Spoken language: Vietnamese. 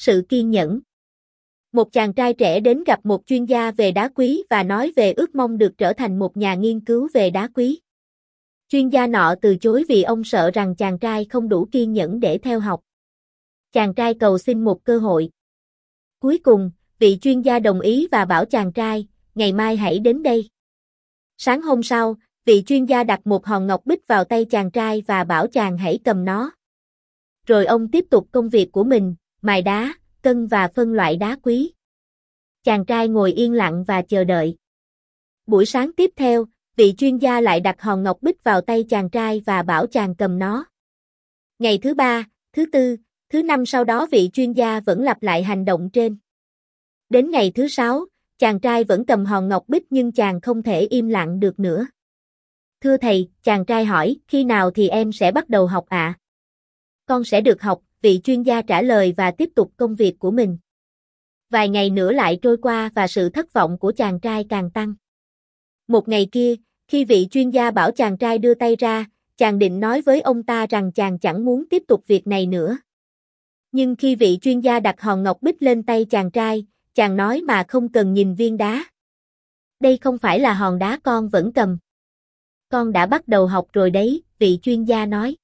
sự kiên nhẫn. Một chàng trai trẻ đến gặp một chuyên gia về đá quý và nói về ước mong được trở thành một nhà nghiên cứu về đá quý. Chuyên gia nọ từ chối vì ông sợ rằng chàng trai không đủ kiên nhẫn để theo học. Chàng trai cầu xin một cơ hội. Cuối cùng, vị chuyên gia đồng ý và bảo chàng trai, ngày mai hãy đến đây. Sáng hôm sau, vị chuyên gia đặt một hòn ngọc bích vào tay chàng trai và bảo chàng hãy cầm nó. Rồi ông tiếp tục công việc của mình, mài đá, cân và phân loại đá quý. Chàng trai ngồi yên lặng và chờ đợi. Buổi sáng tiếp theo, vị chuyên gia lại đặt hòn ngọc bích vào tay chàng trai và bảo chàng cầm nó. Ngày thứ ba, thứ tư, thứ năm sau đó vị chuyên gia vẫn lặp lại hành động trên. Đến ngày thứ sáu, chàng trai vẫn cầm hòn ngọc bích nhưng chàng không thể im lặng được nữa. Thưa thầy, chàng trai hỏi, khi nào thì em sẽ bắt đầu học ạ? À? Con sẽ được học, vị chuyên gia trả lời và tiếp tục công việc của mình. Vài ngày nữa lại trôi qua và sự thất vọng của chàng trai càng tăng. Một ngày kia, khi vị chuyên gia bảo chàng trai đưa tay ra, chàng định nói với ông ta rằng chàng chẳng muốn tiếp tục việc này nữa. Nhưng khi vị chuyên gia đặt hòn ngọc bích lên tay chàng trai, chàng nói mà không cần nhìn viên đá. Đây không phải là hòn đá con vẫn cầm. Con đã bắt đầu học rồi đấy, vị chuyên gia nói.